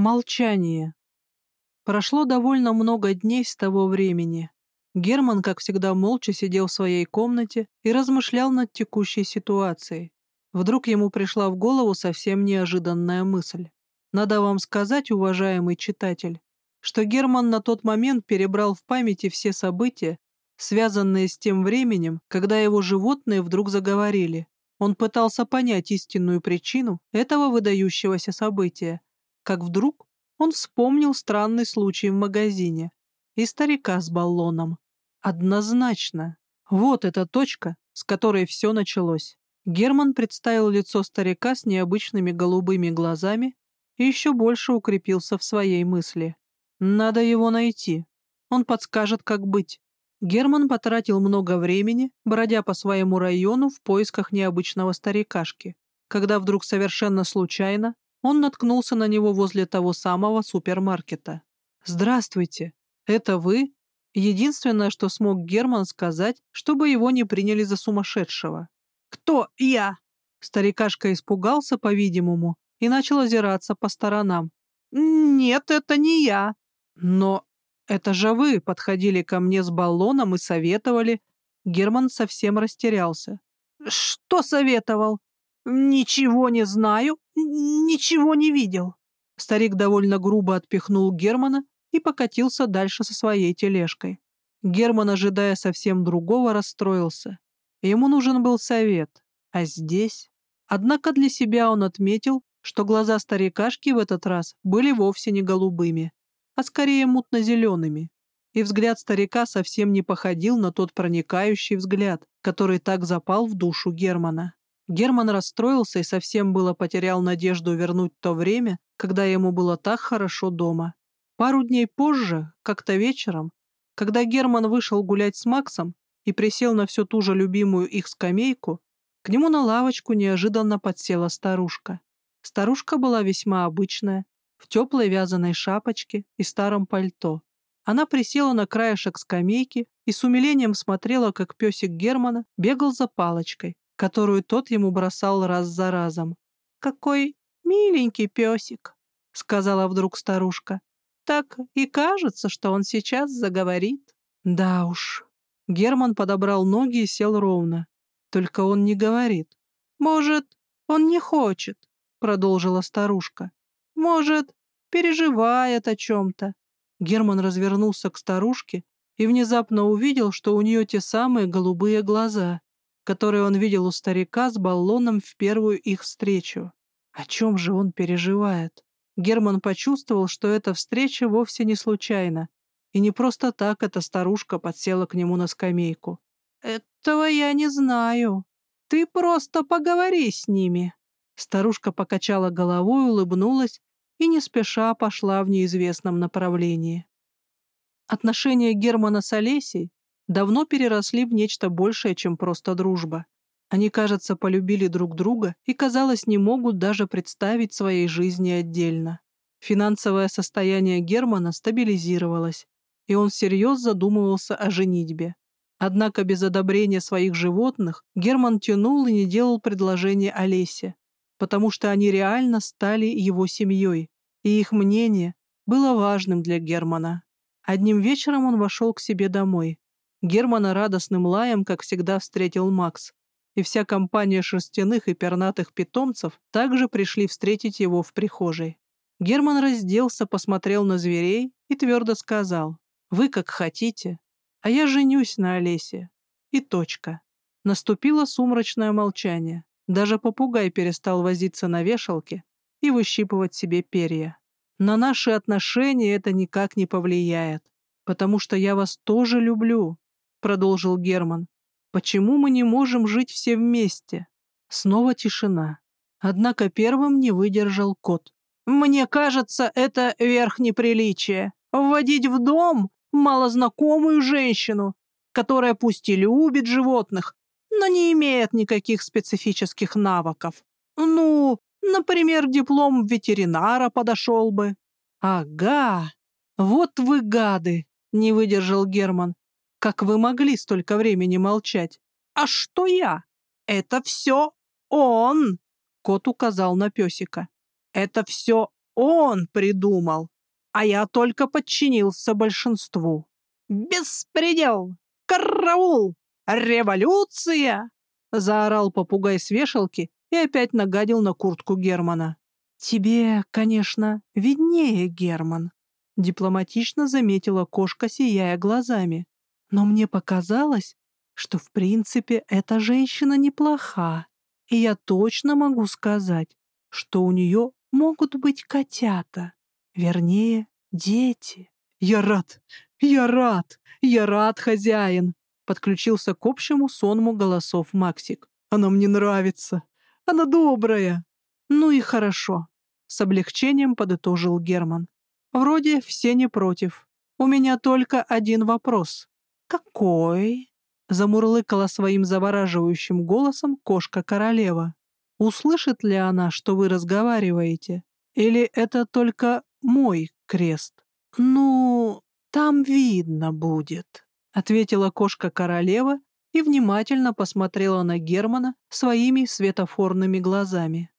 Молчание. Прошло довольно много дней с того времени. Герман, как всегда, молча сидел в своей комнате и размышлял над текущей ситуацией. Вдруг ему пришла в голову совсем неожиданная мысль. Надо вам сказать, уважаемый читатель, что Герман на тот момент перебрал в памяти все события, связанные с тем временем, когда его животные вдруг заговорили. Он пытался понять истинную причину этого выдающегося события, как вдруг он вспомнил странный случай в магазине и старика с баллоном. Однозначно. Вот эта точка, с которой все началось. Герман представил лицо старика с необычными голубыми глазами и еще больше укрепился в своей мысли. Надо его найти. Он подскажет, как быть. Герман потратил много времени, бродя по своему району в поисках необычного старикашки, когда вдруг совершенно случайно он наткнулся на него возле того самого супермаркета. «Здравствуйте, это вы?» Единственное, что смог Герман сказать, чтобы его не приняли за сумасшедшего. «Кто я?» Старикашка испугался, по-видимому, и начал озираться по сторонам. «Нет, это не я». «Но это же вы подходили ко мне с баллоном и советовали». Герман совсем растерялся. «Что советовал? Ничего не знаю, ничего не видел». Старик довольно грубо отпихнул Германа и покатился дальше со своей тележкой. Герман, ожидая совсем другого, расстроился. Ему нужен был совет. А здесь... Однако для себя он отметил, что глаза старикашки в этот раз были вовсе не голубыми, а скорее мутно-зелеными. И взгляд старика совсем не походил на тот проникающий взгляд, который так запал в душу Германа. Герман расстроился и совсем было потерял надежду вернуть то время, когда ему было так хорошо дома. Пару дней позже, как-то вечером, когда Герман вышел гулять с Максом и присел на всю ту же любимую их скамейку, к нему на лавочку неожиданно подсела старушка. Старушка была весьма обычная, в теплой вязаной шапочке и старом пальто. Она присела на краешек скамейки и с умилением смотрела, как песик Германа бегал за палочкой, которую тот ему бросал раз за разом. «Какой миленький песик», — сказала вдруг старушка. Так и кажется, что он сейчас заговорит. Да уж. Герман подобрал ноги и сел ровно. Только он не говорит. Может, он не хочет, продолжила старушка. Может, переживает о чем-то. Герман развернулся к старушке и внезапно увидел, что у нее те самые голубые глаза, которые он видел у старика с баллоном в первую их встречу. О чем же он переживает? Герман почувствовал, что эта встреча вовсе не случайна, и не просто так эта старушка подсела к нему на скамейку. «Этого я не знаю. Ты просто поговори с ними». Старушка покачала головой, улыбнулась и не спеша пошла в неизвестном направлении. Отношения Германа с Олесей давно переросли в нечто большее, чем просто дружба. Они, кажется, полюбили друг друга и, казалось, не могут даже представить своей жизни отдельно. Финансовое состояние Германа стабилизировалось, и он всерьез задумывался о женитьбе. Однако без одобрения своих животных Герман тянул и не делал предложения Олесе, потому что они реально стали его семьей, и их мнение было важным для Германа. Одним вечером он вошел к себе домой. Германа радостным лаем, как всегда, встретил Макс и вся компания шерстяных и пернатых питомцев также пришли встретить его в прихожей. Герман разделся, посмотрел на зверей и твердо сказал, «Вы как хотите, а я женюсь на Олесе». И точка. Наступило сумрачное молчание. Даже попугай перестал возиться на вешалке и выщипывать себе перья. На наши отношения это никак не повлияет, потому что я вас тоже люблю, продолжил Герман. Почему мы не можем жить все вместе? Снова тишина. Однако первым не выдержал кот. Мне кажется, это верх неприличия. Вводить в дом малознакомую женщину, которая пусть и любит животных, но не имеет никаких специфических навыков. Ну, например, диплом ветеринара подошел бы. Ага, вот вы гады, не выдержал Герман. Как вы могли столько времени молчать? А что я? Это все он!» Кот указал на песика. «Это все он придумал, а я только подчинился большинству. Беспредел! Караул! Революция!» Заорал попугай с вешалки и опять нагадил на куртку Германа. «Тебе, конечно, виднее, Герман», — дипломатично заметила кошка, сияя глазами. «Но мне показалось, что в принципе эта женщина неплоха, и я точно могу сказать, что у нее могут быть котята, вернее, дети». «Я рад! Я рад! Я рад, хозяин!» Подключился к общему сонму голосов Максик. «Она мне нравится! Она добрая!» «Ну и хорошо», — с облегчением подытожил Герман. «Вроде все не против. У меня только один вопрос». «Какой?» — замурлыкала своим завораживающим голосом кошка-королева. «Услышит ли она, что вы разговариваете? Или это только мой крест?» «Ну, там видно будет», — ответила кошка-королева и внимательно посмотрела на Германа своими светофорными глазами.